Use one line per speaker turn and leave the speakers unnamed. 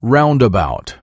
Roundabout.